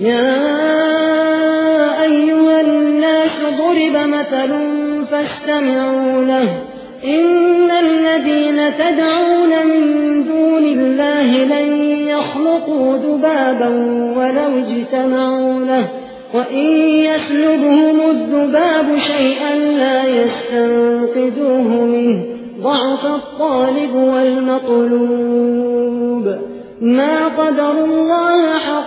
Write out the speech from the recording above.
يا أيها الناس ضرب مثل فاستمعوا له إن الذين تدعون من دون الله لن يخلقوا ذبابا ولو اجتمعوا له وإن يسلبهم الذباب شيئا لا يستنقذوه منه ضعف الطالب والمطلوب ما قدر الله